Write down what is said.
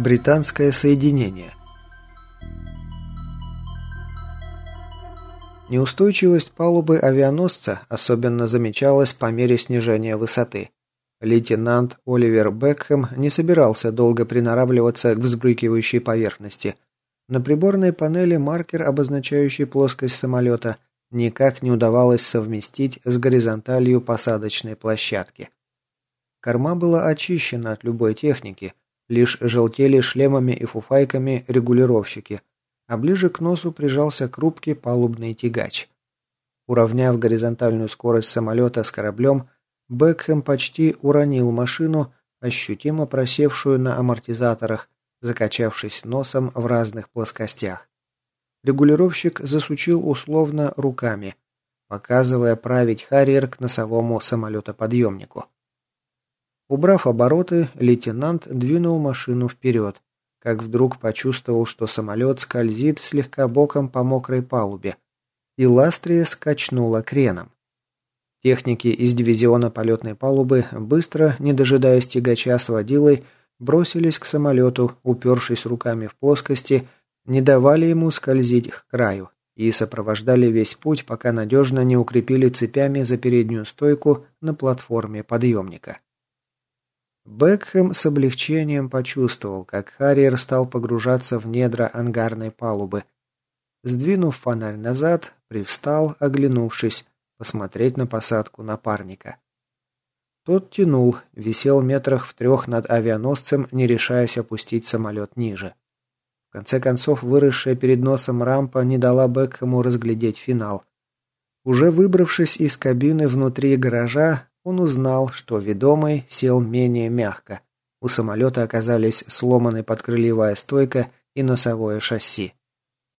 Британское соединение. Неустойчивость палубы авианосца особенно замечалась по мере снижения высоты. Лейтенант Оливер Бекхэм не собирался долго приноравливаться к взбрыкивающей поверхности. На приборной панели маркер, обозначающий плоскость самолета, никак не удавалось совместить с горизонталью посадочной площадки. Корма была очищена от любой техники, лишь желтели шлемами и фуфайками регулировщики, а ближе к носу прижался к рубке палубный тягач. Уравняв горизонтальную скорость самолета с кораблем, Бекхэм почти уронил машину, ощутимо просевшую на амортизаторах, закачавшись носом в разных плоскостях. Регулировщик засучил условно руками, показывая править Харриер к носовому самолетоподъемнику. Убрав обороты, лейтенант двинул машину вперед, как вдруг почувствовал, что самолет скользит слегка боком по мокрой палубе, и Ластрия скачнула креном. Техники из дивизиона полетной палубы, быстро, не дожидаясь тягача с водилой, бросились к самолету, упершись руками в плоскости, не давали ему скользить к краю и сопровождали весь путь, пока надежно не укрепили цепями за переднюю стойку на платформе подъемника. Бекхэм с облегчением почувствовал, как Харриер стал погружаться в недра ангарной палубы. Сдвинув фонарь назад, привстал, оглянувшись, посмотреть на посадку напарника. Тот тянул, висел метрах в трех над авианосцем, не решаясь опустить самолет ниже. В конце концов, выросшая перед носом рампа не дала Бекхэму разглядеть финал. Уже выбравшись из кабины внутри гаража, он узнал, что ведомый сел менее мягко. У самолета оказались сломаны подкрыльевая стойка и носовое шасси.